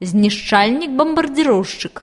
знішчальнік-бамбардзіроўшчык.